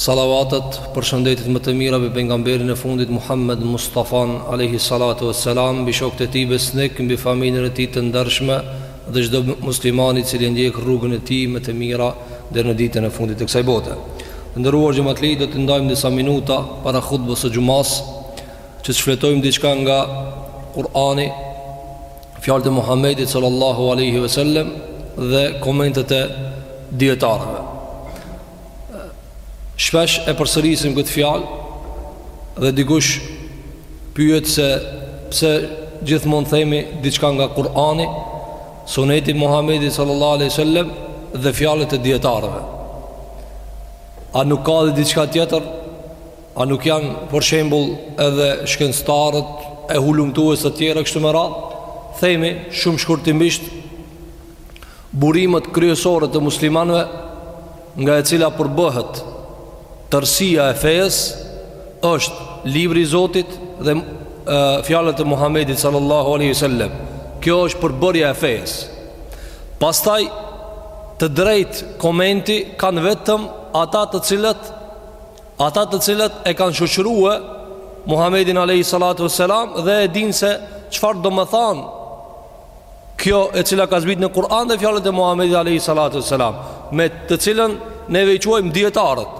Salavatet përshëndetjet më të mira mbi pejgamberin e fundit Muhammed Mustafan alejhi salatu ue selam mbi shokët e tij besnik mbi familjen e tij të ndershme dhe çdo musliman i cili e ndjek rrugën e tij më të mirë deri në ditën e fundit të kësaj bote. Të nderuar xhematlij do t'i ndajmë disa minuta para hutbës së xhumas që të shfletojmë diçka nga Kurani fjalët e Muhammedit sallallahu alejhi ue sellem dhe komentet e dijetarëve. Shpesh e përsërisim këtë fjalë dhe dikush pyet se pse gjithmonë themi diçka nga Kur'ani, Suneti i Muhamedit sallallahu alaihi wasallam dhe fjalët e dijetarëve. A nuk ka edhe diçka tjetër? A nuk janë për shembull edhe shkencëtarët e hulumtues të tjerë e kështu me radhë? Themi shumë shkurtimisht Burimet kryesore të muslimanëve nga e cila përbëhet tërësia e fejës është libri i Zotit dhe fjalët e Muhamedit sallallahu alaihi wasallam. Kjo është përbërja e fejës. Pastaj të drejtë komenti kanë vetëm ata të cilët ata të cilët e kanë shoqërue Muhamedin alaihi salatu wasallam dhe e dinë se çfarë domethanë Kjo e cila ka zbrit në Kur'an dhe fjalët e Muhamedit alayhi salatu wasalam, me të cilën neve i quajmë dijetarët.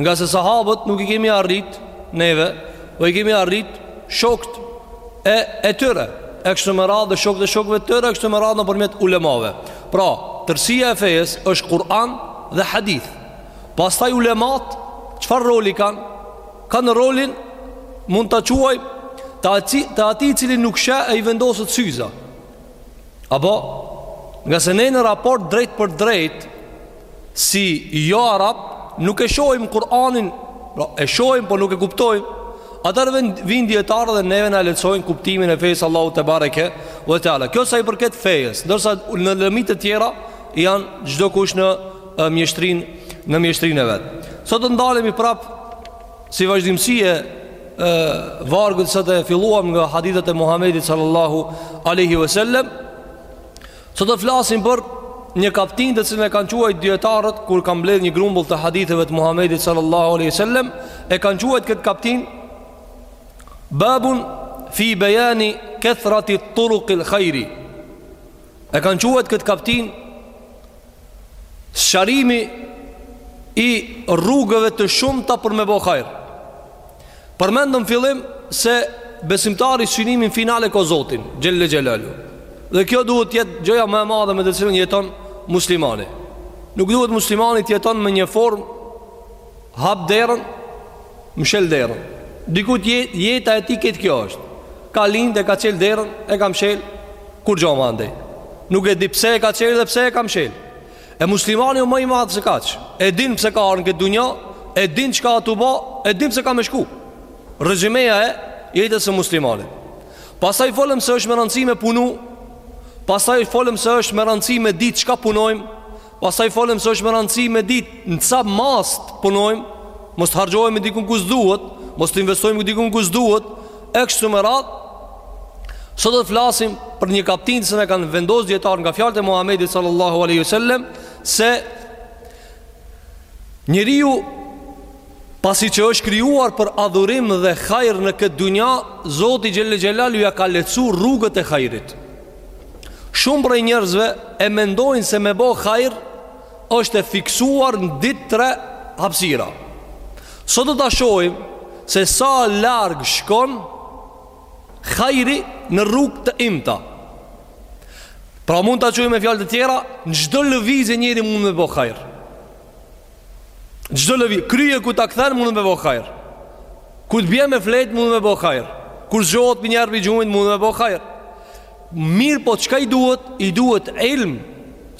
Ngase sahabët nuk i kemi arrit neve, po i kemi arrit shokët e tyre, e kështu me radhë dhe shokët e shokëve të tyre, e kështu me radhë nëpërmjet ulemave. Pra, tërësia e fejës është Kur'an dhe hadith. Pastaj ulemat çfarë roli kanë? Kanë rolin mund ta quaj të atij i cili nuk sheh e i vendosen syza. Apo ngase ne në raport drejtpërdrejt si jo arabë nuk e shohim Kur'anin, pra e shohim po nuk e kuptojmë. Atëherë vijnë dijetarë dhe neve na lehtësojnë kuptimin e fejës Allahut tebareke ve teala. Kjo sa i përket fejës, ndërsa në lëmi të tjera janë çdokush në mjeshtrinë në mjeshtrinë e vet. Sot të ndalemi prap si vazhdimësi e vargut sa e filluam nga hadithet e Muhamedit sallallahu alaihi wasallam. Sot të flasim për një kaptinë të cilën e kanë quajt dijetarët kur kanë mbledh një grumbull të haditheve të Muhamedit sallallahu alaihi wasallam e kanë quajt këtë kaptinë babun fi bejani kethrati turuq al khairi e kanë quajt këtë kaptinë Sharimi i rrugëve të shumta për me bo hajr. Përmendëm fillim se besimtari synimin finale ka Zotin, Xhelle Xhelalu. Dhe kjo duhet të jetë gjëja më e madhe me të cilën jeton muslimani. Nuk duhet muslimani të jeton me një formë hap derën, mshel derën. Diku jeta e tij këtë kjo është. Ka lind e ka çel derën, e ka mshel kur shkon ma andej. Nuk e di pse e ka çel dhe pse e ka mshel. E muslimani o ma i madh se kaq. E din pse ka ardh n'këtë dunja, e din çka â tu ba, e din pse ka me shku. Rezymeja e jetës së muslimanit. Pastaj folëm se është me rëndësi me punu, pastaj folëm se është me rëndësi me ditë çka punojmë, Pastaj folëm se është me rëndësi me ditë në ça masë të punojmë, mos të harxhohemi dikun ku s'duhet, mos të investojmi dikun ku s'duhet, e kështu me radhë, sot do të flasim për një kaptinë se na e kanë vendos dijetarët nga fjalët e Muhammedit sallallahu aleyhi ve sallem, se njeriu Pasi që është krijuar për adhurim dhe hajr në këtë dynja, Zoti xhelle xhelalu ia ka lehtësu rrugët e hajrit. Shumë prej njerëzve e mendojnë se me bo hajr është e fiksuar në dy-tre hapësira. Sot do ta shohim se sa larg shkon hajri në rrugë të imta. Pra mund ta quajmë me fjalë të tjera, në çdo lëvizje njeri mund me bo hajr. Çdo lëvizje, krye kur ta kthen mund me bo hajr. Kur të bie me fjet mund me bo hajr. Kur zgjohet njeri prej gjumit mund me bo hajr. Mirëpo çka i duhet? I duhet ilm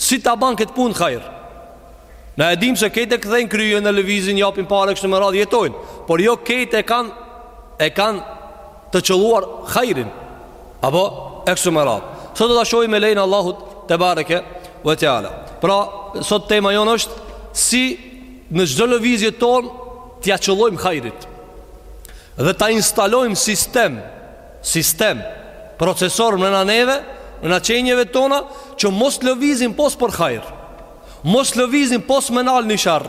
si ta ban këtë punë hajr. Na e dimë se krejt e kthejnë kryen e lëvizin, japin pare e kështu me radhë jetojnë, por jo krejt e kanë e kanë të qëlluar hajrin. Apo e kështu me radhë. Sot do ta shohim me lejen e Allahut tebareke ve teala. Pra, sot tema jonë është si në çdo lëvizje tonë t'ia qëllojmë hajrit dhe ta instalojmë sistem, sistem procesor në neve, në qenieve tona që mos t'lëvizim pos për hajr. Mos lëvizim pos me nal ni sherr.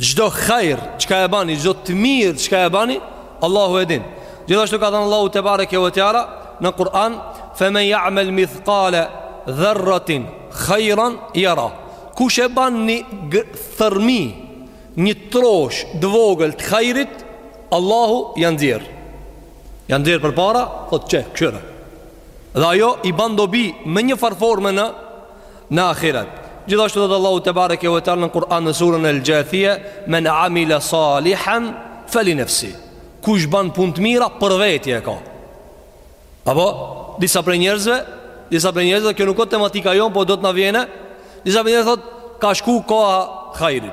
Çdo hajr çka e bani, çdo të mirë çka e bani, Allahu e din. Gjithashtu ka thënë Allahu tebareke ve teala në Kur'an, "Fe men ya'mal mithqala dharratin khayran yara." Kush e ban një thërmi, një troshë të vogël të hajrit, Allahu ia nxjerr. Ia nxjerr përpara, thotë qe, kqyre. Dhe ajo i ban dobi me një farë forme në në ahiret. Gjithashtu thot Allahu te bareke ve teala në Kur'an në surën El-Xhathia, "Men amila salihan felinefsi." Kush ban punë të mira për vetje e ka. Apo disa prej njerëzve, disa prej njerëzve kjo nuk është tematika jonë, po do të na vijene. Disa prej njerëzve thot ka shku koha hajrit.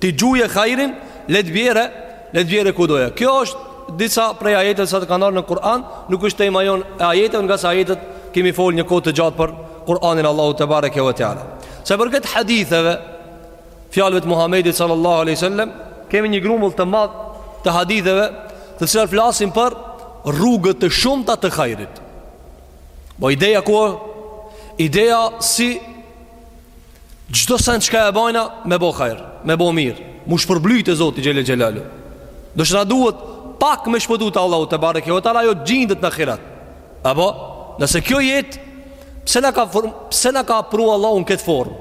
Ti gjuje hajrin, le të bjerë, le të bjerë ku t'dojë. Kjo është disa prej ajeteve sa të kanë ardh në Kur'an, nuk është tema jon e ajeteve, ngase ajetet kemi fol një kohë të gjatë për Kur'anin Allahu te bareke ve teala. Sa i përket haditheve, fjalëve të Muhamedit sallallahu alaihi wasallam, kemi një grumull të madh të haditheve, të cilat flasin për rrugët të shumta të hajrit. Po ideja ku ideja si Çdo send çka e bajna me bo hajr, me bo mir, m'u shpërbly te Zoti xhel xhelalu. Do të na duhet pak me shpëtu te Allahu te bareke ve teala ajo gjindet në ahiret. Apo, nëse kjo jetë pse na ka, ka pru Allahu në këtë formë?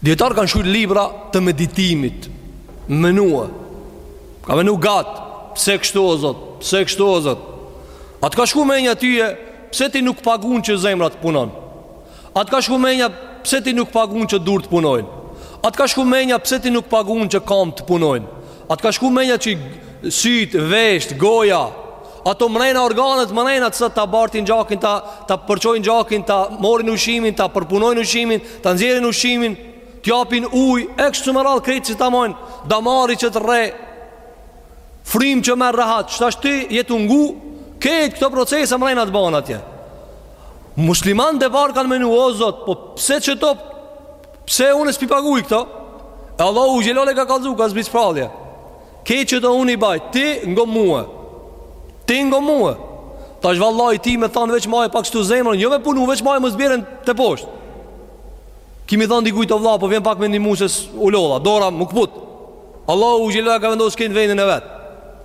Dietar kanë shkrujt libra të meditimit, menua. Ka menu gat, pse kështu o Zot? Pse kështu o Zot? A t'ka shku menja ty, pse ti nuk pagun që zemra t'punon? A t'ka shku menja pse ti nuk pagun që durt t'punojnë A t'ka shku menja pse ti nuk pagun që kamt t'punojnë A t'ka shku menja që syt, vesht, goja Ato mrejna organet, mrejna që ta bartin gjakin Ta, ta përçojnë gjakin, ta morrin ushimin, ta përpunojnë ushimin Ta nxjerrin ushimin, të japin uj E kështu me radhë krejt që ta mojnë Damari që t'rreh Frymë që merr rahat Qe tash ti je tu ngu Krejt këto procese mrejna t'bahen atje Muslimant e parë kanë menu o zot Po pse qeto Pse unë s'pi paguj këto E Allahu xhel xhelalu ka kalzu ka zbrit shpallje Krejt qeto unë i baj Ti ngom mu Ti ngom mu Tash vallahi ty me t'thanë veç maje Pak kshtu zemrën Jo me punu veç maje mos bjerë teposhtë Kim me i thanë dikuj o vlla Po vjen pak me ndimu se u lodha Dora m'u këput Allahu xhel xhelalu ka vendos krejt n'vendin e vet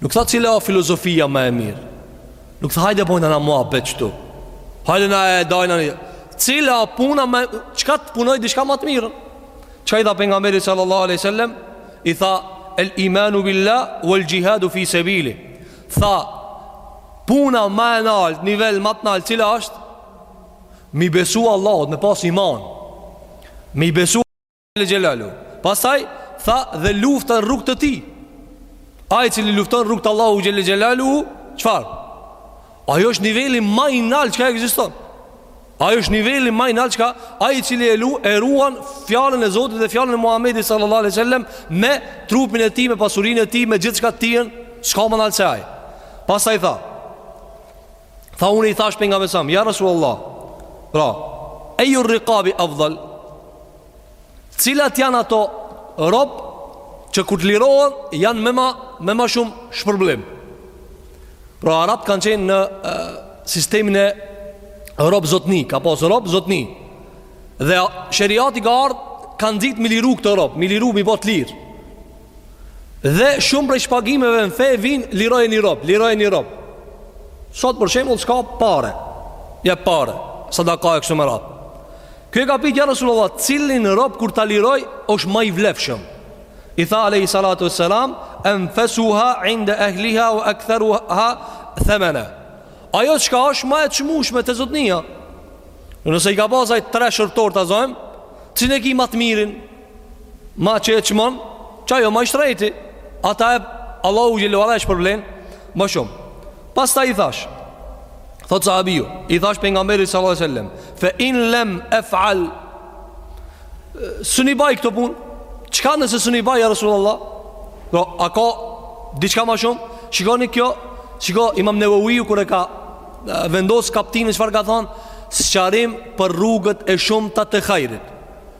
Nuk tha cila o filozofia ma e mirë Nuk tha hajde bojna na muhabet qëtu Hajde na e dajna një Cila o puna ma Çka të punoj diçka ma të mirë Çka i tha pejgamberi sallallahu aleyhi sallem I tha El imanu billa Wal xhihadu fi sebili Tha Puna ma e nalt Nivel ma të nalt Cila është Mi besu Allahut Me pas iman Mi besu Xhel xhelalu Pastaj tha dhe lufta në rrug të tij Ai cili lufton në rrug të Allahu xhel xhelalu Çfar? Ajo është niveli ma i nalt çka ekziston Ajo është niveli ma i nalt çka ka Ai cili e lu e ruan fjalën e Zotit dhe fjalën e Muhammedit sallallahu alai sallem Me trupin e tij, me pasurinë e tij, me gjithçka tijen S'ka ma nalt se ai Pastaj tha Tha unë i thash pejgamberit sam Ja Rasul Allah Pra Ejju rrikabi efdal Cilat janë ato rob Që kur të lirohen Janë me ma, me ma shumë shpërblim Pra arabt kanë qenë në e, Sistemin e Rob zotni Ka pas rob zotni Dhe sheriati ka ardhë Ka nxit mi liru këta rob Mi liru mi bo të lirë Dhe shumë prej shpagimeve në fe vin liroje një rob, liroje një rob. Sot për shembull s'ka pare. Ja pare, sadaka e kështu me radhë. Ky e ka pyet ja Resulullah, cilin rob kur ta liroj është ma i vlefshëm? I tha alayhi salatu wassalam, "Anfasuha 'inda ahliha wa aktharuha thamana." Ajo çka është ma e çmueshme te zotnia. Nëse i ka pas aj tre shërbtor ta zojm, cilin e ki ma të mirin? Ma që e çmon Qajo ma i shtrejti Ata e Allahu xhel-le ve ala e shpërblen Ma shumë Pastaj i thash Thot sahabiju I thash pejgamberit sal-lallahu alejhi ve sellem Fe in lem ef'al S'un i baj këto pun Çka nëse s'un i baj ja Rasulullah Po, a ka Diçka ma shumë Shikoni kjo Shiko imam Neveviu kur e ka Vendos kaptinën Çfar ka thonë Sqarim për rrugët e shumta të hajrit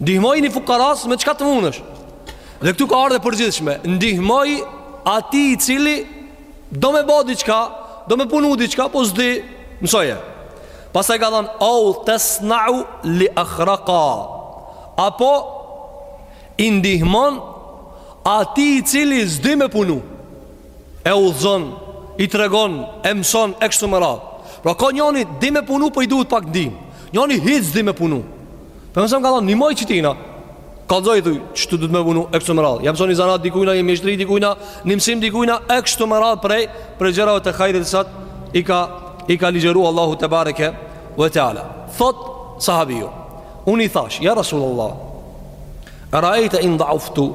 Ndihmoj ni fukaras me çka të mundesh. Dhe këtu ka ardh e përgjithshme, ndihmoji atij i cili do me bo diçka, do me punu diçka, po s'di, mësoje. Pastaj ka thonë, au tesnau li akhraka, apo i ndihmon atij i cili s'di me punu. e udhëzon, i tregon, e mëson e kështu me radhë. Pra ka njëni di me punu, po i duhet pak ndim. Njëni hiç s'di me punu. Për mëson ka thonë, "Nimoj qitina." Kallzo, thuj, "Qishtu duhet me punu e kështu me radhë." Ja mëson ni zanat dikujna, një mjeshtri dikujna, një mësim dikujna e kështu me radhë prej prej gjërave të hajrit sa t' i ka i ka ligjëru Allahu te bareke ve teala. Thot sahabiu, "Unë i thash, ja Rasulullah, E rajta in dhauftu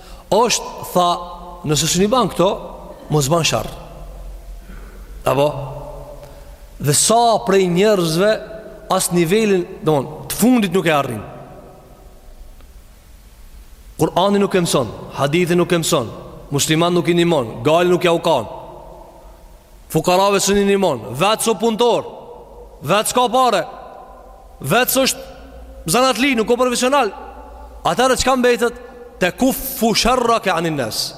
Është tha, nëse s'un i ban këto, mos ban sharr. A po edhe sa prej njerëzve as nivelin, domon, të fundit nuk e arrin. Kur'ani nuk e mëson, hadithi nuk e mëson, musliman nuk i nimon, hall nuk ja u kan. Fukarave s'un i nimon, vetë s'o puntor. Vetë s'ka pare. Vetë s'është zanatli, nuk o profesional Atëherë çka mbet Tekuffu sherrake anin nas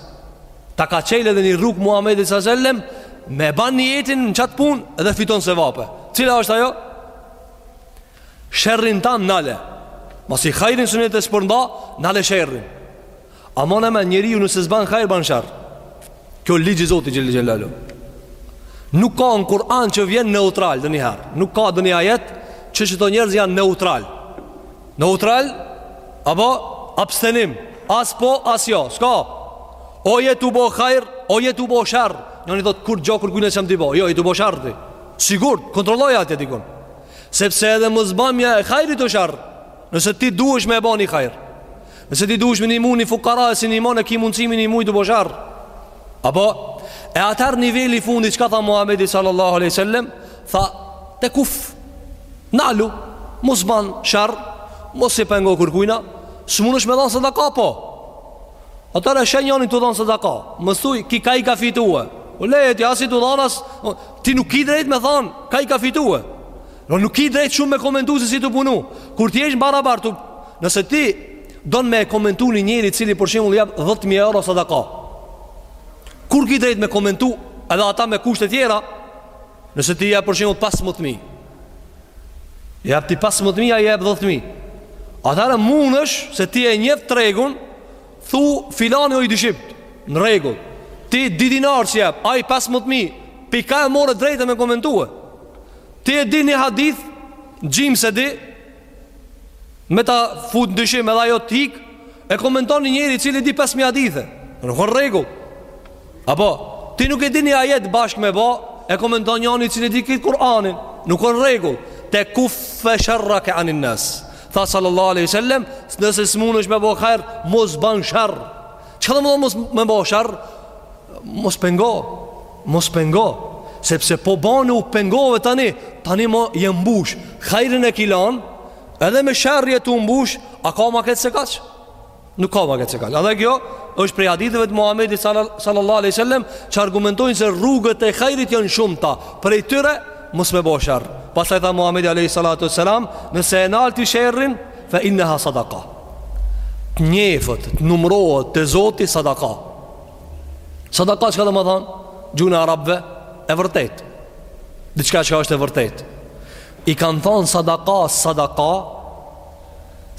Ta ka qel edhe një rrugë Muhammedi sa zellem Me ban nijetin në qatë pun Dhe fiton sevape Cila është ajo? Sherrin tan nale Masi hajrin s'un je te shpërnda Nale sherrin Aman e men njeriu nëse s'ban hajr ban sherr Kjo ligji i Zotit xhel-le xhelaluhu Nuk ka në Kur'an që vjen neutral edhe njëherë Nuk ka edhe një ajet që këta njerëz janë neutral Neutral Apo abstenim As po as jo S'ka O je tu bo hajr O je tu bo sherr Njëni thotë kurgjo kurkujna s'jam tu i bo Jo je tu bo sherr ti Sigur kontrolloje atje dikun Sepse edhe mosbamja e hajrit o sherr Nëse ti duhesh me e bo një hajr Nëse ti duhesh me ndihmu një fukara e s'i ndihmon e ki mundësi me i ndihmu je tu bo sherr. Apo, e atëherë niveli i fundit, çka tha Muhammedi sallallahu aleyhi sallem, tha, tekuf, nalu, mos ban sherr, mos i pengo kurkujna, s'munesh me dhanë sadaka po. Ata që janë tu dhanë sadaka, mos thuj, ky ka i ka fitu e, o leje ti, as je tu dhanë as, ti nuk ki drejt me thanë, ka i ka fitu e, nuk ki drejt shumë me komentu se s'je tu punu, kur t'jesh në barabar, Nëse ti don me e komentu një njeri cili për shembull jep 10000 euro sadaka. Kur ki drejt me komentu edhe ata me kushte të tjera, nëse ti jep për shembull 15000. Jep ti 15000 ai jep 10000. Atëherë munesh se ti e njeh tregun, thu filani o i dyshimt. Në rregull. Ti dy dinar s'i jep, ai 15000. Pi ka e more drejtën me komentue. Ti e di një hadith, gjim se di, me ta fut në dyshim edhe ajo të ikë, e komenton një njëri cili di 5.000 hadithe, nuk o n'rregull. Apo, ti nuk e di një ajet bashkë me ba, e komenton njeri cili di krejt Kur'anin, nuk o n'rregull. Tekuffu sherreke anin nas. Tha sallallahu aleyhi sallem, nëse s'munesh me bo hajr, mos ban sherr. Çka domethënë mos me bo sherr? Mos pengo. Mos pengo, sepse po bane u pengove tani, tani mo je mbush, hajrin e ki lan, edhe me sherr je tu mbush, a ka ma keq se kaq? Nuk ka ma keq se kaq. A dhe kjo, është prej haditheve të Muhammedit sallallahu aleyhi sallem, që argumentojnë se rrugët e hajrit janë t'shumta, prej tyre, mos me bo sherr. Pastaj tha Muhammedi aleyhi sallatu sallam, nëse e nal ti sherrin, fe inneha sadaka. Të njifet, të numrohet, te Zoti sadaka. Sadaka çka do me thonë N'gjuhën e arabëve e vërtet Diçka çka është e vërtet I kanë thonë sadaka, sadaka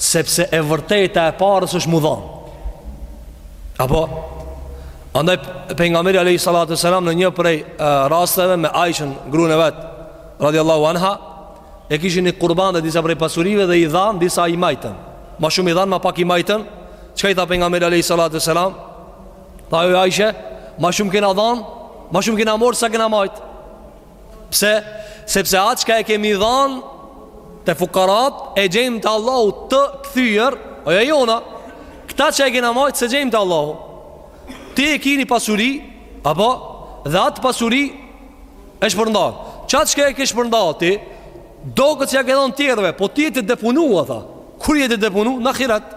Sepse e vërteta e pares është m'u dhonë Apo Andaj pejgamberi Alehi Salatu Selam në një prej uh, rasteve me Aishen gruen e vet Radiallahu anha E kishin një kurban dhe disa prej pasurive dhe i dhanë, disa i majtën. Ma shumë i dhanë, ma pak i majtën. Çka i tha pejgamberi alejhi salatu selam? Tha jo Aishe, ma shumë kena dhanë, ma shumë kena morë sa kena majtë. Pse? Sepse atë çka e kemi dhanë te fukarat, e gjejmë te Allahu të kthyer, ajo e jona, këta që e kena majtë s'e gjejmë te Allahu. Ti e ke një pasuri, apo, dhe atë pasuri, E shpërndarë. Qatë çka e ke shpërndarë ti, doket se ja ke dhanë tjerëve, po ti je te deponu ata. Ku je te deponu? Në ahiret.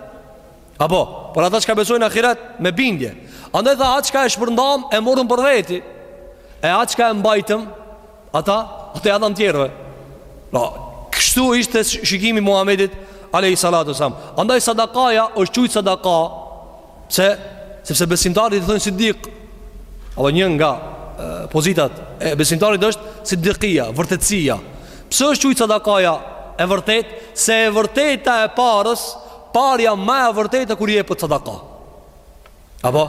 Apo, për ata çka besojnë në ahiret, me bindje. Andaj tha, atë çka e shpërndam, e morëm për veti. E atë çka e mbajtëm, ata, ata ja dhamë tjerëve. Pra, kështu ishte shikimi i Muhammedit, a.s. Andaj sadakaja është qujtë sadaka, Pse? Sepse besimtarit i thonë Siddiq. Apo një nga pozitat e besimtarit është Siddiqia, vërtetësia. Pse është quajtur sadakaja e vërtet? Se e vërteta e parës, parja ma e vërteta kur jepet sadaka. Apo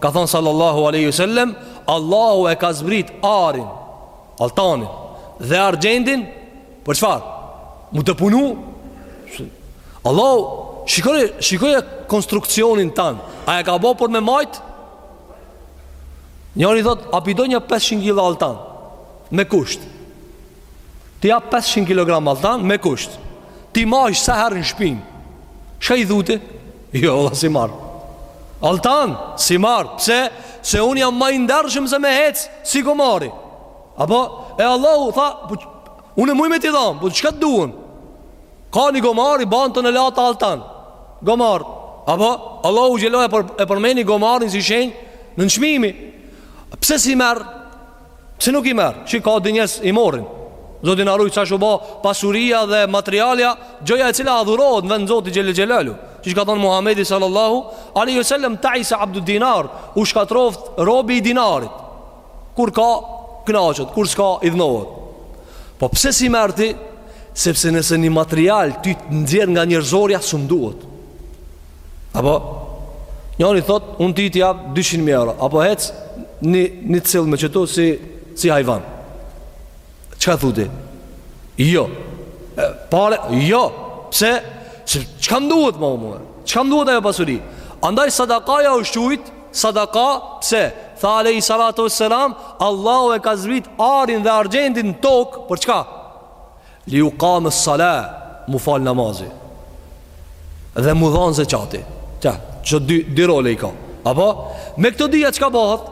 ka thënë sallallahu alaihi wasallam, Allahu e ka zbrit arin Altanin dhe argjendin për çfarë? Mu te punu? Allahu shikoje, shikoje konstruksionin tan. A e ka bo për me majt? Njëri thot, a p'i do nja 500 kg altan me kusht? T'i jap 500 kg altan me kusht. T'i majsh sa herë në shpinë. Çka i thu ti? Jo, vallah s'i marr. Altan, s'i marr. Pse? Se unë jam ma i ndershëm se me hec, si gomar. Apo, e Allahu tha, po, unë e muj me t'i dhanë, po, çka të duhen? Ka një gomar i ban tonelata altan. Gomar. Apo, Allahu xhele e, për, e përmeni gomarin si shenjë nënçmimi. Pse s'i merr? Pse nuk i merr? Qi ka do njerëz i morrin. Zoti na ruaj qash u bë pasuria dhe materialja, gjëja e cila adhurohet në vend Zotit xhel xhelalu. Siç ka thënë Muhamedi sallallahu alaihi wasallam Taisa Abdul Dinar, u shkatroft robi i dinarit. Kur ka kënaqet, kur s'ka idhnohet. Po pse s'i merr ti? Sepse nëse një material ty të nxjerr nga njerëzorja s'um duhet. Apo njëri thot, unë ti t'i jap 200.000 euro, apo hec një, një cilë me qetu si, si hajvan. Çka thu ti? Jo. E, pare, jo. Pse? Se, çka më duhet mo mue? Çka më duhet ajo pasuri? Andaj sadakaja osht qujt, sadaka, pse? Tha alejhi salatu ve selam, Allahu e ka zbrit arin dhe argjendin në tokë, për çka? Li jukame sala Mu fal namazi Dhe mu dhanë zeqati Qa, që dy, dy role i ka Apo, me këto dyja çka bahet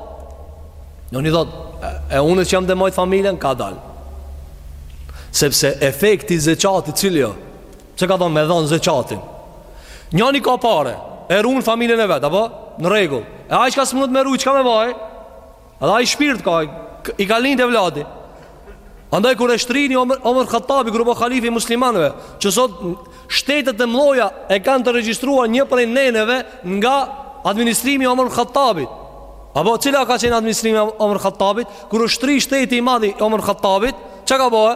Njoni thotë E unë që jam de majt familjen, ka dalë Sepse efekti zeqatit cili o Çka thonë me dhanë zeqatin Njani ka pare E run familjen e vet, apo, në rregull E ai çka s'mundet me rujt, çka me ba ai Edhe ai shpirt ka, i ka lind evladi. Andaj kur e shtrini Omer, Omer Khattabi, grupo khalifi i muslimanëve, që sot shtetet e mëdha e kanë të regjistruar një prej neneve nga administrimi i Omer Khattabit. Apo cila ka qenë administrimi i Omer Khattabit? Kur u shtri shteti i madh i Omer Khattabit, çka ka ba?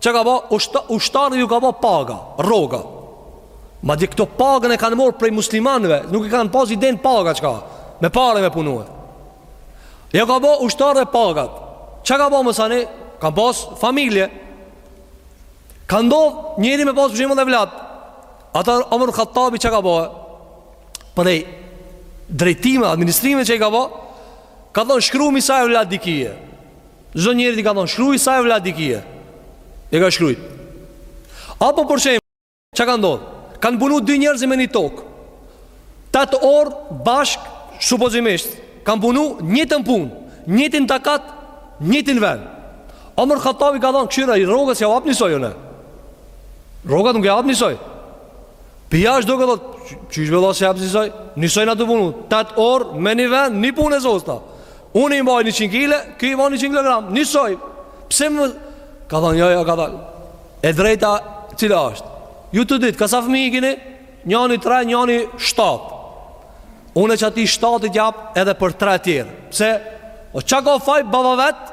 Çka ka bo, ushta, ushtarë ju ka bo paga, rroga Madje këto pagën e kanë marrë prej muslimanëve Nuk e kanë pas idenë paga çka Me pare me punue Ju ka bo ushtarëve pagat Çka ka bo masanej? Ka pas familje Ka ndodh njeri me pas për shembull dhet evlad Ata Omer Khattabi çka ka bo Prej drejtime, administrime që i ka bo Ka thonë shkrumi sa evlad i kije Çdo njerit i ka thonë, shkruaj sa evlad i kije. E ka shkruajt. Apo për shemb, çka ka ndodhur? Kan punu dy njerëz me një tok. 8 orë bashk supozimisht kanë punu njëtën punë, njëtin takat, njëtin vend. Omar Khattabi ka thonë, "Kqyre rrogat s'jav ap nisoj unë." Rrogat nuk jav ap nisoj. Për jashtë duke dhëtë, qysh vëlla s'jav ap njësoj, njësoj atë punu, 8 orë, me një vend, një punë e zosta. Unë i mbaj 100 kile, ky i mbaj 100 kg, njësoj. Pse më... Ka thonë, jo, jo, ka thonë, e drejta cila është. Ju të ditë, ka sa fëmi i kini, njani 3, njani 7. Unë e që atij 7 i jap edhe për 3 tjerë. Pse, o çka ka faj baba vet,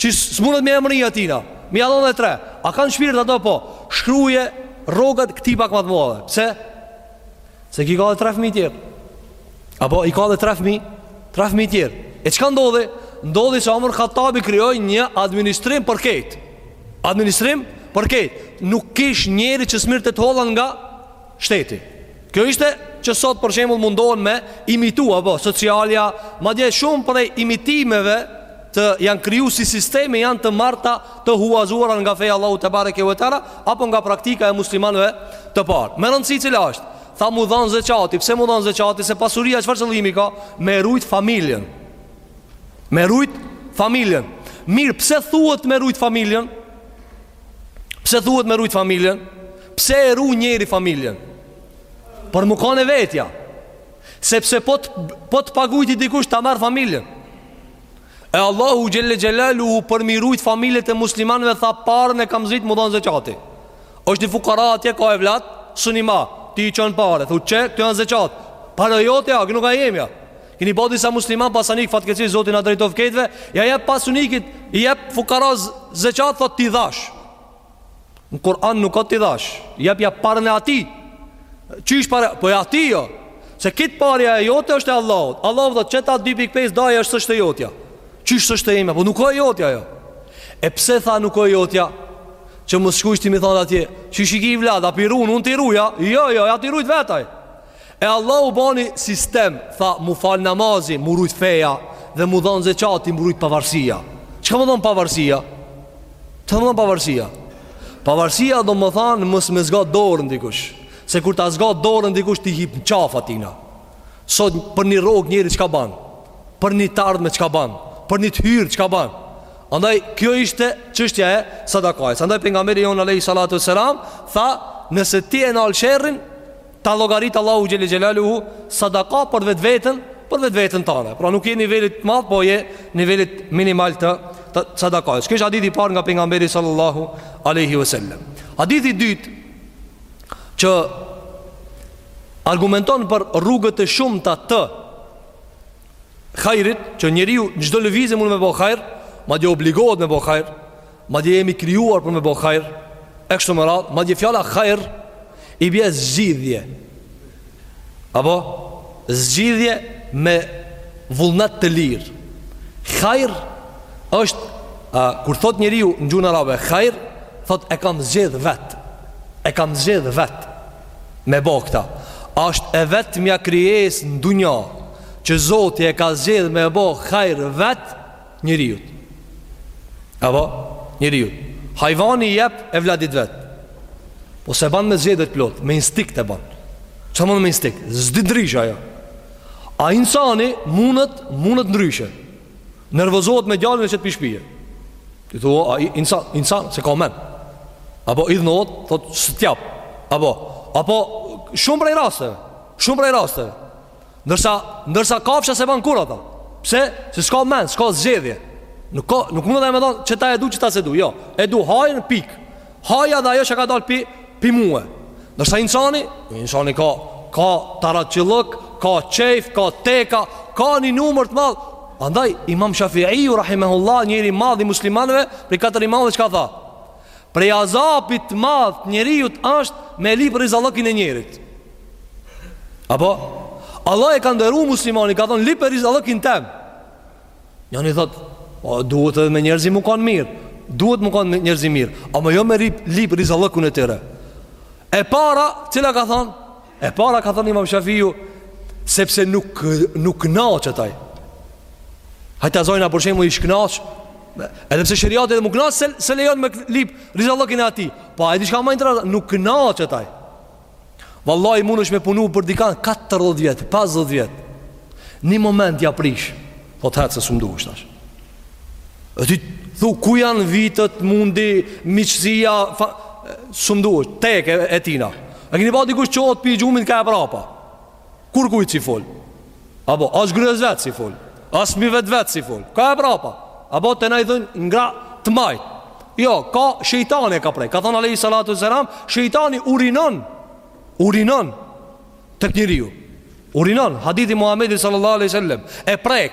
Që s'munet me mrri atina Mi dhon edhe tre A kanë shpirt ato po Shkruje rrogat këtij pak ma t'mdha Pse? Se ky i ka edhe tre fmi tjerë Apo i ka edhe tre fmi Tre fmi tjerë E çka ndodhi? Ndodhi që Omer Khattabi krijoi një administrim për ketë Administrim për ketë Nuk kish njeri që s'mirrte të holla nga shteti. Kjo ishte që sot për shembull mundohen me imitu apo socialja, madje shumë prej imitimeve që janë kriju si sisteme janë të marta të huazuara nga feja Allahu tebareke ve teala apo nga praktika e muslimanëve të parë. Me rëndësi cila është? Tha mu dhan zeqati, pse mu dhan zeqati se pasuria çfarë qëllimi ka? Me rujt familjen. Me rujt familjen. Mirë, pse thuhet me rujt familjen? Pse thuhet me rujtë familjen? Pse e ru njeri familjen? Po me kon e vetja Sepse po të, po të pagujti dikush ta marrë familjen E Allahu xhel-le xhelaluhu përmirujt familjet e muslimanve Tha parën e kam zhit m'u dhanë zeqati është një fukara atje ka evlat S'un i ma Ti i çon pare Thu qe tu janë zeqat Parja e jote a nuk a jemja Keni pa disa muslimanë pasanikë fatkeqësisht Zoti na drejtoft këtve, ja jep pasanikit, i jep fukaras zeqat thot t'i dhash. Në Kur'an nuk ka t'i dhash, jep ja parën e atij. Qysh para, po e atij jo. Se kjo parja e jote është e Allahut. Allahu thot qeta 2.5 daje se s'është e jotja. Qysh s'është e ime, po nuk ka e jotja ajo. E pse tha nuk ka e jotja? Që mos shkojsh ti me thon atje, qysh i ki evlad, a pirun, un t'i ruja. Jo, jo, ja ti rujt vetaj. E Allahu bani sistem Tha m'u fal namazi, m'u rujt feja Dhe m'u dhanë zeqati, m'u rujt pavarësia Çka me thanë pavarësia? Çka me thanë pavarësia? Pavarësia domethanë mos me zgat dorën dikujt Se kur ta zgat dorën dikush të hip në qafë tina Sot për një rogë njeri çka ban? Për një t'ardhme çka ban? Për një të hyrë çka ban? Andaj kjo ishte çështja e sadakasë. Andaj pejgamberi jonë alejhi salatu ve selam tha, nëse ti e nal sherrin, Ta llogarit Allahu xhel-le xhelaluhu sadaka për vetveten, për vetveten tane. Pra nuk je në nivelin e madh, po je në nivelin minimal të të sadakas. Ky është hadithi i parë nga pejgamberi salallahu alejhi ve selem. Hadithi i dytë që argumenton për rrugët e shumta të hajrit që njeriu çdo lëvizje mund me bo hajr, madje obligohet me bo hajr, Madje jemi krijuar për me bo hajr E kështu me radhë Madje fjala hajr I bje zgjedhje Apo Zgjedhje me vullnet të lirë Hajr është a, Kur thot njeriu në gjuhën arabe Hajr Thot e kam zgjedh vet E kam zgjedh vet Me bo këta është e vetmja krijesë në dunja Që zoti e ka zgjedh me bo hajr vet njeriu. Apo njeriu. Hajvani i jep evladit vet. Po s'e ban me zgjedhje të plotë, me instinkt e ban. Ça mund me instinkt? S'di ndryshe ajo. A insani mundet, mundet ndryshe. Nervozohet me djalin e qet pishpije. Ti thua, a insan, insan se ka mend. Apo idhnohet, thot s't'jap. Apo, apo shumë prej rasteve. Shumë prej rasteve. Ndërsa, ndërsa kafsha s'e ban kurr ata. Pse? Se s'ka mend, s'ka zgjedhje. Nuk ka, nuk mund të më thon qeta e du qeta s'e du. Jo, e du hajën pik. Haja dhe ajo që ka dal pi pi mua. Ndërsa insani, insani ka ka taratçillok, ka qejf, ka teka, ka një numër të madh. Andaj Imam Shafi'i rahimahullah, njeri i madh i muslimanëve, prej katër imamëve çka tha? Prej azapit të madh njeriut është me lip rizallëkin e njerit. Apo Allahi e ka nderu muslimanin Ka thonë lipe rizallëkin tem Njani thot o, Duhet edhe me njerëzit m'u kanë mirë Duhet m'u kanë njerëzi mirë Amo jo me rip, lip rizallëkin e tyre E para Cila ka thonë E para ka thonë imam Shafiu Sepse nuk, nuk knaqet aj Hajt ta zojmë a përshemë ish knaqë Edhe pse sheriati edhe m'u knaqë s'e, s'e lejon me lip Rizallëkin e atij Pa po, e di çka ma intra Nuk knaqet aj Vallai mund është me punu për dikan 40 vjet, 50 vjet. Ni moment ja prish, thotë hec se s'um duhesh tash. E ti thu ku janë vitet, mundi, miqësia, fa, s'um duhesh, teke e tina. E kini pa dikush çohet pi gjumit ka e prapa. Kurkujt s'i fol? Apo as grues vet s'i fol? As fmive t'vet s'i fol? Ka e prapa. Apo te na i thon n'krah të majt. Jo, ka shejtani e ka prek. Ka thon alejhi salatu selam, shejtani urinon. Urinon tek njeriu. Urinon hadithi i Muhamedit sallallahu alaihi wasallam e prek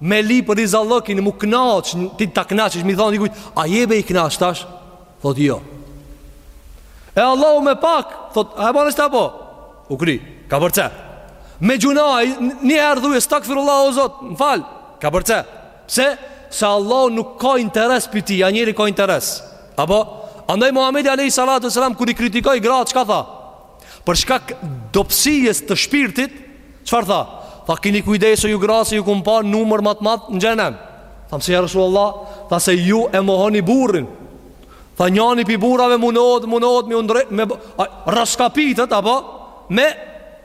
Me lip rizallëkin m'u knaq Ti ta knaqish m'i thonë dikujt A je be i knaq tash Thot jo E Allahu me pak Thot a e bane qeta po U kry Kapërce Me gjynah Një herë thuj Estagfirullah o Zot Më fal Kapërce Pse Se Allahu nuk ka interes për ti A njeri ka interes Apo Andaj Muhammedi a.s. Kur i kritikoj gratë Çka tha Për shkak dobësisë të shpirtit, çfarë tha? Tha kini kujdes o ju gra se ju kom pa numër më të madh në xhehnem. Thanë pse ja Resulullah, tha se ju e mohoni burrin. Tha njani pi burrave mundohet, mundohet me undre me rraskapitet apo me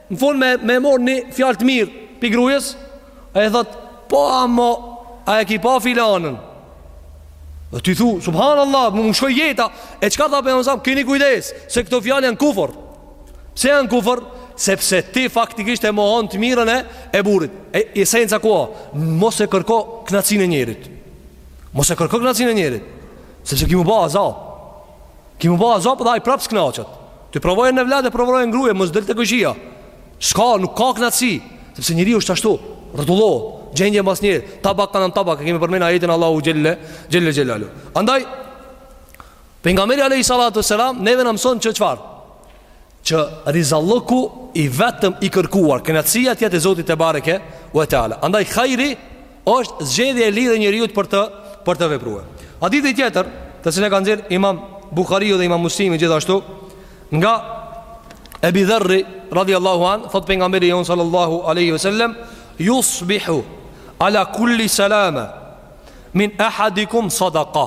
në fund me me mor një fjalë të mirë pi grujes. Ai thot, "Po amo, a e ki pa filanën?" Dhe ti thu, subhanallah, um shkoj jeta E çka tha Pejgamberi a.s. kini kujdes Se këto fjalë janë kufër Pse janë kufër Sepse ti faktikisht e mohon të mirën e e burrit E esenca ku a Mos e kërko knaqsinë e njerit Mos e kërko knaqsinë e njerit Sepse ki m'u ba aza Ki m'u ba azap dhe aj prapë s'knaqet Ti provoje në vllat e provoje në gruje Mos del te kojshia S'ka, nuk ka knaqsi Sepse njeri është ashtu Rrotullohet Gjendje mas një Tabakan an tabak E kemi përmen ajetin Allahu xhele Xhele xhelaluhu Andaj Pejgamberi a.s. Neve na mëson që çfar që rizalloku i vetëm i kërkuar kënaqësia të jetë e Zotit tebareke ue teala andaj hajri është zgjedhja e lirë e njeriut për të për të vepruar hadithi tjetër të cilën e kanë nxjerr Imam Buhariu dhe Imam Muslimi gjithashtu nga Ebi Dherri radhiyallahu an thot pejgamberi jon sallallahu alaihi wasallam yusbihu ala kulli sulama min ahadikum sadaqa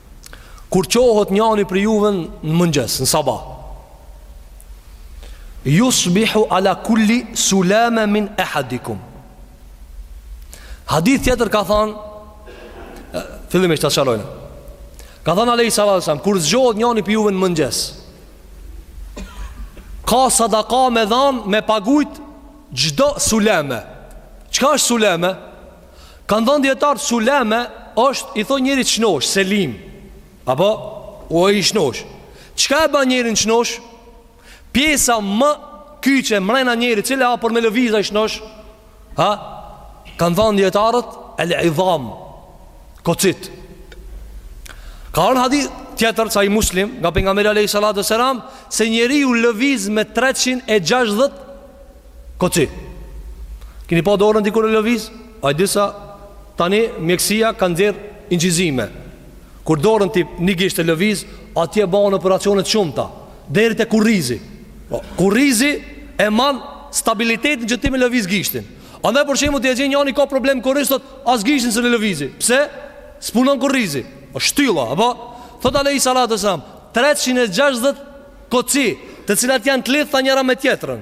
Kur çohet njani prej juve në mëngjes, në sabah Jusbihu ala kulli suleme min ehadikum Hadith tjetër ka than Fillimisht ta sqarojmë Ka than alejhi selam Kur zgjohet njani prej juve në mëngjes Ka sadaka me dhan me pagujt Çdo suleme Çka është suleme? Kanë thanë dijetarët suleme është i thonë njeri shnosh, selim Apo u i shnosh Çka e ban njerin shnosh? Pjesa më kyçe mrena njerit Cila a për me lëviz i shnosh? Ha? Kanë thanë dijetarët el idham Kocit Ka ardh në hadith tjetër Sahih Muslim Nga Pejgamberi a.s. Se njeriu lëviz me 360 Koci. Keni pa dorën ti kur e lëviz? A e di sa tani mjekësia ka nxjerr incizime. Kur dorën ti një gisht e lëviz, atje bëhen operacione të shumta, deri te kurrizi. Po, kurrizi e man stabilitetin që ti me lëviz gishtin. Andaj për shembull ti e gjen njani ka problem kurriz thot, as gishtin s'e lëvizi. Pse? S'punon kurrizi. Po shtylla, apo? Thot alejhi salatu selam, 360 koci, të cilat janë të lidhta njëra me tjetrën.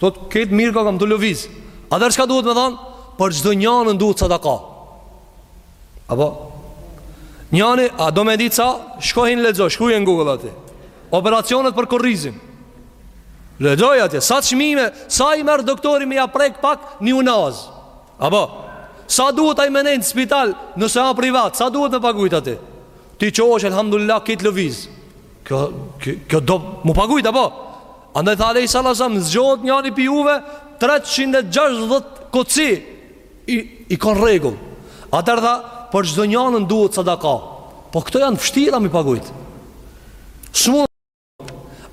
Thot, këtë mirë ka kan tu lëviz. A edhe çka duhet me dhanë? Për çdo njanën duhet sadaka. Apo? Njani, a do me ditë sa? Shko hin lexo, shkruje n' Google ati. Operacionet për kurrizin. Lexoj atje, sa çmime, sa i merr doktori me ja prek pak një unazë. Apo? Sa duhet ai me nejt spital nëse a privat, sa duhet me pagujt ati? Ti shnosh, alhamdulillah, ki tu lëviz. Kjo, kjo, kjo don mu pagujt, apo? Andaj tha alejhi selam, zgjohet njani pi juve, 360 koci, i, i kan rregull. Atëherë tha, për çdo njanën duhet sadaka. Po këto janë fështira mi pagujt. Shumë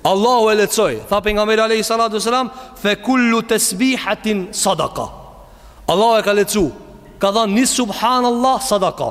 Allahu e lehtsoi Tha Pejgamberi alejhi salatu selam Fe kullu tesbihatin sadaka Allahu e ka lehtsu Ka tha një subhanallah sadaka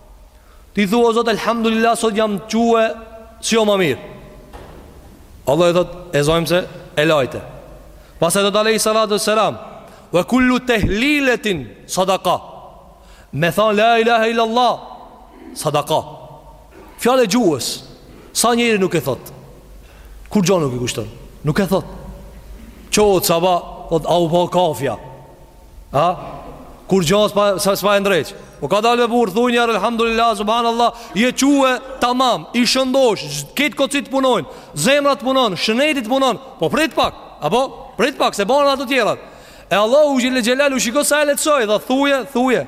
Ti thu Zot elhamdulillah sot jam çue si jo ma mirë. Allahi thot e zojmë se e lajte. Pastaj thot alejhi salatu ve selam. Wa kullu tahlilatin sadaqa. Me thon la ilaha illa Allah sadaqa. Fjalë e gjuhës. Sa njëri nuk e thot. Kurgjo nuk i kushton. Nuk e thot. Çohet sabah, thot au po kafja. A? Kurgjo s'pa s'pa e ndreq. Po kadal ve burr thuj njerë alhamdulillah subhanallah je çue tamam i shëndosh krejt kocit t'punojnë zemra t'punon shëneti t'punon po prit pak apo prit pak se ban ato tjerat. E Allahu xhel-le xhelaluhu shiko sa e letsoi dhe thuje thuje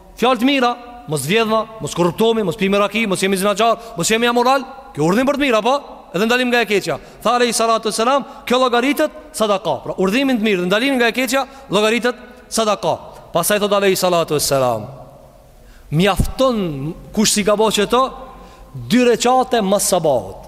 Fjalë të mira, mos vjedhmi, mos korruptohemi, mos pimi raki, mos jemi zinaqar, mos jemi amoral, kjo urdhnim për të mirë apo? Edhe ndalim nga e keqja. Tha alejhi salatu ve selam, kjo llogaritet sadaka. Pra urdhnimi n'të mirë dhe ndalimi nga e keqja llogaritet sadaka. Pastaj thot alejhi salatu ve selam, mjafton kush s'i ka bo qeto dy reqate mas sabahut.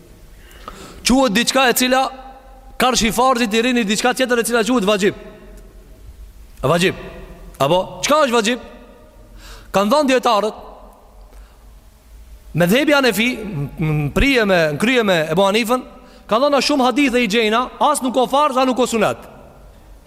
Quhet diçka e cila karshi farzit i rrin diçka tjetër e cila quhet vaxhib. Vaxhib. Apo çka është vaxhib? Kan thanë dijetarët medhhebi hanefi, prije n'krye me Ebu Hanifën, ka thon shumë hadithe i gjejna, as nuk ka farz, as nuk ka sunet.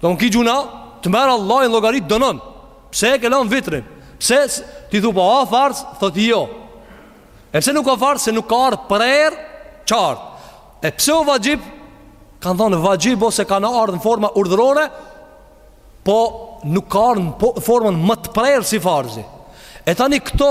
Domethan ki gjynah Të merr Allahi n'llogari t'dënon Pse e ke lanë vitrin Pse ti thu pra a farz Thot jo E pse nuk ka farz Se nuk ka ardhë prerë Qartë E pse o vaxhib Kanë thonë vaxhib o se kanë ardhë në forma urdhërore Po nuk ka ardhë në po, formën ma të prerë si farzi E tani këto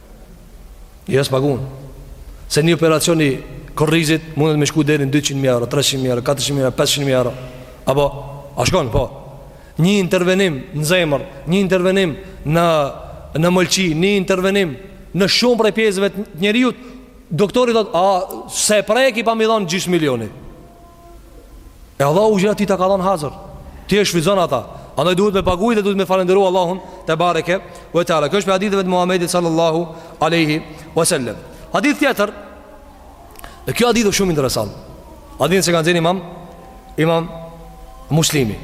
Ja s'pagun. Se një operacion i kurrizit mundet me shku deri në 200.000 euro, 300.000 euro, 400.000 euro, 500.000 euro. Apo, a shkon, po. Një intervenim në zemër, një intervenim në, në mëlqi, një intervenim në shumë prej pjesëve të njeriut, doktori thot, a, s'e preki pa m'i dhanë gjysë milioni. E Allahu ty ta ka dhanë hazër Ti e shfrytzon ata Andaj duhet me pagu dhe duhet me falenderu Allahun Tebareke ve teala Kjo është prej haditheve të Muhammedit sallallahu aleyhi wasallam Hadith tjetër Dhe kjo hadith është shumë interesant Hadithin e ka nxjerr imam Imam muslimi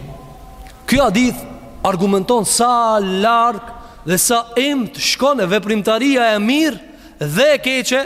Kjo hadith argumenton sa larg Dhe sa imtë shkon veprimtaria e mirë Dhe e keqe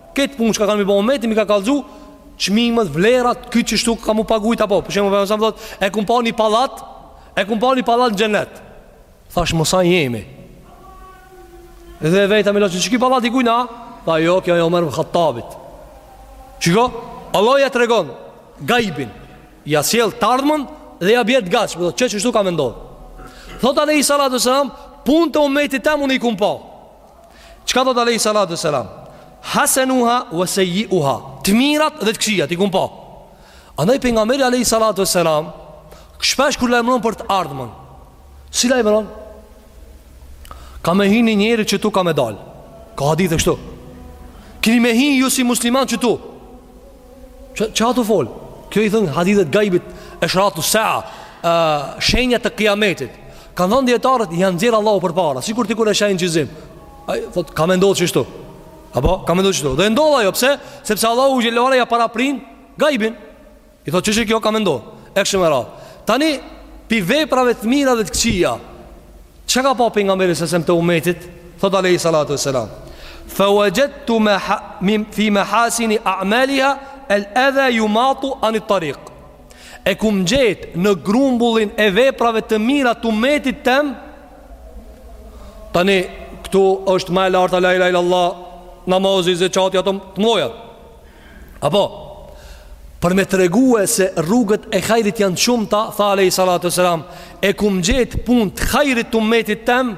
Këtë punë çka kan me bo umeti mi ka kallxu çmimet, vlerat, ky çështu ka mu pagujt apo. Për shembull, pejgamberi thot, e kum pa një pallat, e kum pa një pallat në xhenet. Thash mos ai i jemi. Dhe veta meleqtë qiky pallat i kujna, tha jo kjo i Omer bin Khattabit. Çiko, Allah ja tregon gajbin. Ja sjell tardhmën dhe ja bjen gajbin, qe çështu ka me ndodh. Thot alejhi salatu wasallam, punët e umetit tem unë i kum pa. Çka thot Alehi Salatu Selam Hasenuha wa seji uha Të mirat dhe të këqijat i kum pa Andaj pejgamberi Alehi Salatu Selam shpesh kur lajmëron për të ardhmen Si lajmëron? Ka me hi një njeri qëtu ka me dal Ka hadithe kështu Kini me hi ju si musliman qëtu Çka a tu fol? Kjo i thon hadithet gajbit eshratu saa, shenjat e kiametit. Kan thon dietarët ja nxjerr Allahu përpara, sikur ti kur e sheh një inçizim. Ai thot ka me ndodh qështu. Apo ka me ndodh qështu. Dhe ndodh ajo pse? Sepse Allahu xhele ve ala ja paraprin gajbin. I thot qe kjo ka me ndodh. E kështu me radhë. Tani pi veprave të mira dhe të këqija. Çka ka pa pejgamberi sa sem te umetit? Thot alaihi salatu wassalam. Fa wajadtu fi mahasin a'maliha al-adha yumatu an at-tariq. E kum gjet në grumbullin e veprave të mira të umetit tem. Tani këtu është ma e larta la ilaha illallah, namazi, zekati, ato të mëdhajat. Apo, për me tregue se rrugët e hajrit janë t'shumta, tha Alehi Salatu Selam, e kum gjet punët e hajrit të umetit tem,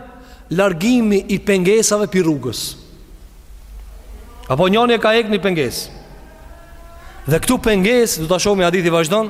largimi i pengesave pi rrugës. Apo, njani e ka hek një pengesë. Dhe këtu pengesë, do ta shohim hadithi vazhdon,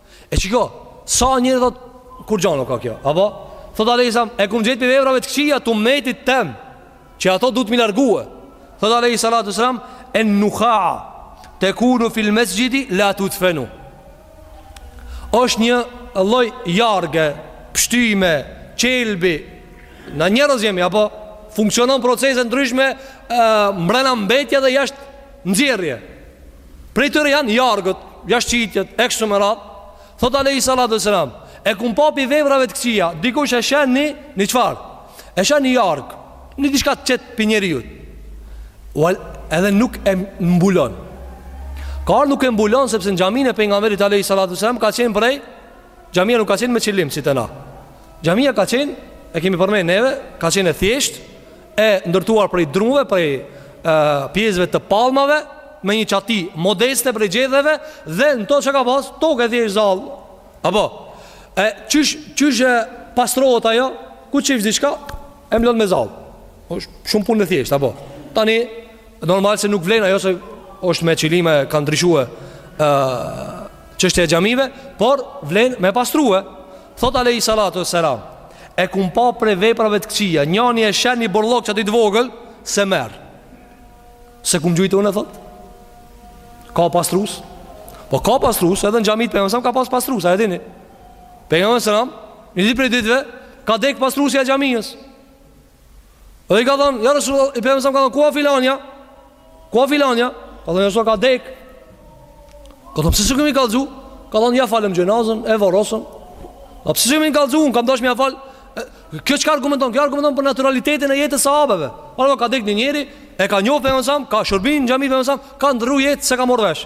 E shiko, sa njeri thot kurgja nuk a kjo, apo? Thot alejhi selam, e kum gjetë pi veprave të këqija të umetit tem, që ato duhet mi largue. Thot alejhi salatu selam, en nukhaa tekunu fil mesjidi la tudfenu. Është një lloj jarge, pështyme, qelbi, ne njerëz jemi, apo? Funksionon procese t'ndryshme, mbrena mbetje dhe jashtë nxjerrje. Prej tyre janë jargët, jashtëqitjet, e kështu me radhë Thot Alehi Salatu we Selam E kum pa pi veprave të këqija Dikush e shenë një, një qfar E sheh një jargë Një diçka të qitun pi njeriut Ual, Edhe nuk e mbulon Kar nuk e mbulon Sepse në xhaminë e pejgamberit Alehi Salatu we Selam Ka qenë prej Xhamia nuk ka qenë me qilim si te na Xhamia ka qenë E kemi përmend neve Ka qenë e thjeshtë e ndërtuar prej drunve, prej e, pjesëve të palmave, me një çati modeste prej gjetheve, dhe në to çka ka pas, tokë e thjesht zall. Apo, e qysh, qysh e pastrohet ajo, ku qysh diçka, e mblon me zall. është shumë punë e thjesht, apo. Tani, normal se nuk vlen ajo se është me qilime, kanë ndryshue, e, çështje e xhamive, por vlen me pastrue. Thotë alejhi salatu e selam, E kum pa prej veprave të këqija, njani e sheh një bërllog qaty të vogël, s'e merr. S'e kum gjujt unë, thotë. Ka pastrus? Po ka pastrus, edhe në xhami t'pejgamberit alejhi selam ka pas pastrus, a e dini? Pejgamberi alejhi selam, një ditë prej ditëve, ka dek pastrusja e xhamisë. Dhe i ka thonë, ja resulullah, i pejgamberi alejhi selam ka thonë, ku a filanja? Ku a filanja? Ka thonë, ja resulullah ka dek. Ka thonë, pse s'um keni kallzu? Ka thonë, ja falëm xhenazen, e vorrosëm. A pse s'um keni kallzu, unë kam dashë me ja falë. Kjo çka argumenton? Kjo argumenton për natyralitetin e jetës sahabëve. Paramendo, ka dek një njeri, e ka njoft pejgamberi alejhi selam, ka shërby në xhami t'pejgamberit alejhi selam, ka ndrru jetë s'e ka morr vesh.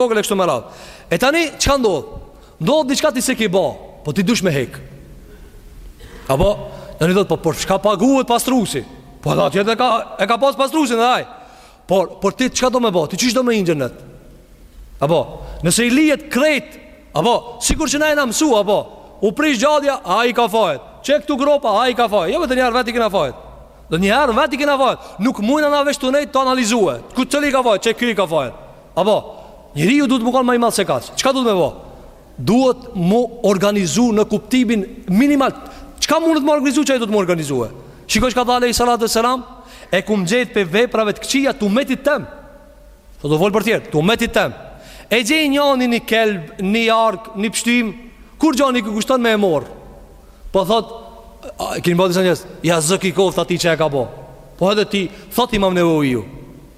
Vogël e kështu me radhë. E tani çka ndodh? Ndodh diçka ti s'e ke bë, po ti duhesh me hek. Apo njani thotë po për çka paguhet pastrusi? Po atë tjetër ka e ka pas pastrusin edhe ai. Por por ti çka do me bë? Ti qysh do me internet? Apo nëse i lihet krejt, apo sikur që na jena mësu apo u prish xhadja, ai ka fajet. Qe këtu gropa, ai ka fajet. Jo vetëm një herë vetë kena fajet. Ndonjëherë vetë kena fajet. Nuk mundna na veç tu analizue. Ku cili ka fajet? Qe ky ka fajet? Apo, njeriu duhet me konë ma i madh se kaq. Çka duhet me bo? Duhet m'u organizu në kuptimin minimal. Çka mundet m'u organizu qajo duhet m'u organizue? Shiko çka tha alejhi salatu selam, e kum gjetë prej veprave të këqija të umetit tem. S'o tu folë për tjerë, të umetit tem. E gjen njani një kelb, një ark, një pështym, kurgjo nuk i kushton me e morr. Po thot, kini ba disa njerëz, jazëk i koftë atij që e ka bo. Po edhe ti, thot imam Neveviu.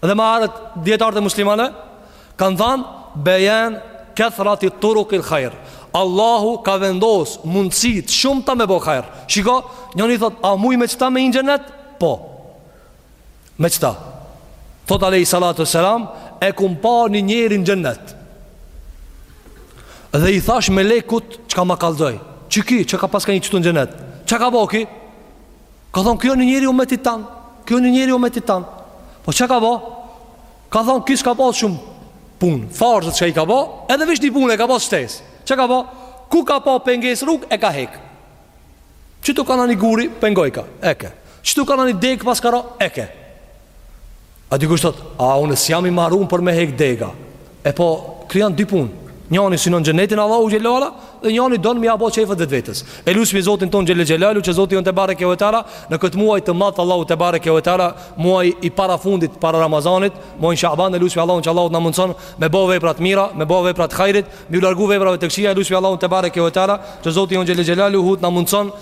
Dhe më herët dietarët e muslimanëve kanë thënë bejan kathrati turuq el khair. Allahu ka vendos mundësi të shumta me bë khair. Shiko, njëri thot, a muj me qita me hi n'xhenet? Po. Me qita? Thot alejhi salatu selam, e kum pa një njeri në xhenet. Dhe i thash melekut çka m'kallzo, qiky, çka ka pas ka hi qitu në xhenet? Çka ka bo ky? Ka thonë ky o një njeri i umetit tand Ky o një njeri i umetit tand Po çka ka bo? Ka thonë ky s'ka pas shumë punë Farzet që i ka bo Edhe veç një punë e ka pas shtesë Çka ka bo? Ku ka pa pengesë n'rrugë e ka hek Qitu ka ndonjë guri pengojka Heke Qitu ka ndonjë degë paska ra Heke A dikush thot, a unë s'jam i marun për me hek dega E po, këtu janë dy pun Njani synon xhenetin Allahu xhelala Dhe njani don me ja bo qefet vetvetes E lusim Zotin ton xhele xhelaluhu Që Zoti jon tebareke ve teala Në këtë muaj të madh Allahu tebareke ve teala Muaji i parafundit para Ramazanit Muajin Shaban e lusim Allahun që Allahu të na mundëson Me bo vepra t'mira Me bo vepra t'hajrit Me u largu veprave të këqija E lusim Allahun tebareke ve teala Që Zoti jon xhele xhelaluhu t'na mundëson